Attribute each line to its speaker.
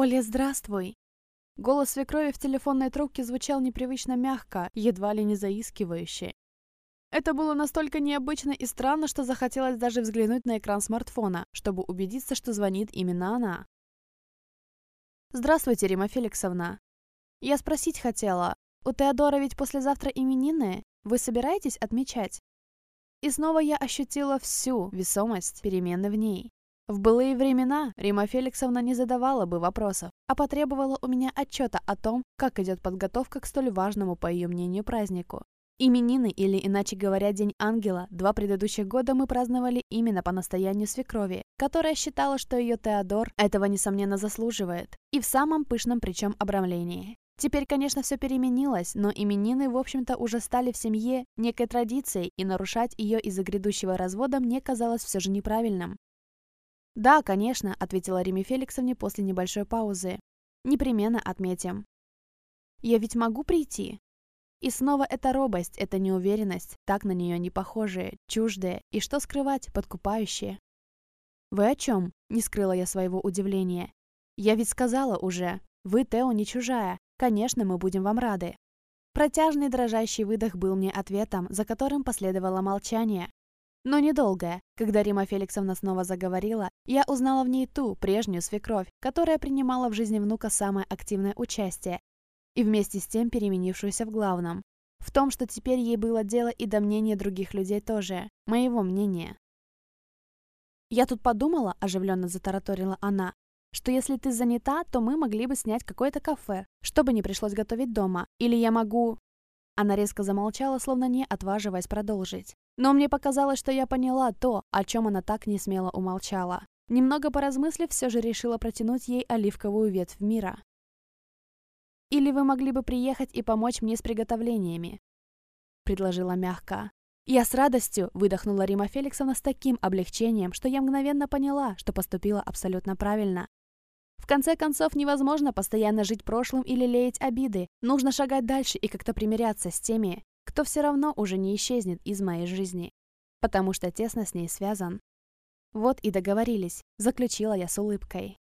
Speaker 1: «Оля, здравствуй!» Голос свекрови в телефонной трубке звучал непривычно мягко, едва ли не заискивающе. Это было настолько необычно и странно, что захотелось даже взглянуть на экран смартфона, чтобы убедиться, что звонит именно она. «Здравствуйте, Рима Феликсовна. Я спросить хотела, у Теодора ведь послезавтра именины? Вы собираетесь отмечать?» И снова я ощутила всю весомость перемены в ней. В былые времена Рима Феликсовна не задавала бы вопросов, а потребовала у меня отчета о том, как идет подготовка к столь важному, по ее мнению, празднику. Именины, или иначе говоря, День Ангела, два предыдущих года мы праздновали именно по настоянию свекрови, которая считала, что ее Теодор этого, несомненно, заслуживает, и в самом пышном причем обрамлении. Теперь, конечно, все переменилось, но именины, в общем-то, уже стали в семье некой традицией, и нарушать ее из-за грядущего развода мне казалось все же неправильным. «Да, конечно», — ответила Риме Феликсовне после небольшой паузы. «Непременно отметим». «Я ведь могу прийти?» И снова эта робость, эта неуверенность, так на нее не похожие, чуждые, и что скрывать, подкупающие. «Вы о чем?» — не скрыла я своего удивления. «Я ведь сказала уже, вы, Тео, не чужая. Конечно, мы будем вам рады». Протяжный дрожащий выдох был мне ответом, за которым последовало молчание, но недолгое. Когда Рима Феликсовна снова заговорила, я узнала в ней ту, прежнюю свекровь, которая принимала в жизни внука самое активное участие, и вместе с тем переменившуюся в главном. В том, что теперь ей было дело и до мнения других людей тоже, моего мнения. «Я тут подумала», – оживленно затараторила она, что если ты занята, то мы могли бы снять какое-то кафе, чтобы не пришлось готовить дома. Или я могу...» Она резко замолчала, словно не отваживаясь продолжить. Но мне показалось, что я поняла то, о чем она так не смело умолчала. Немного поразмыслив, все же решила протянуть ей оливковую ветвь мира. «Или вы могли бы приехать и помочь мне с приготовлениями?» предложила мягко. Я с радостью выдохнула Рима Феликсовна с таким облегчением, что я мгновенно поняла, что поступила абсолютно правильно. В конце концов, невозможно постоянно жить прошлым или леять обиды. Нужно шагать дальше и как-то примиряться с теми, кто все равно уже не исчезнет из моей жизни, потому что тесно с ней связан. Вот и договорились, заключила я с улыбкой.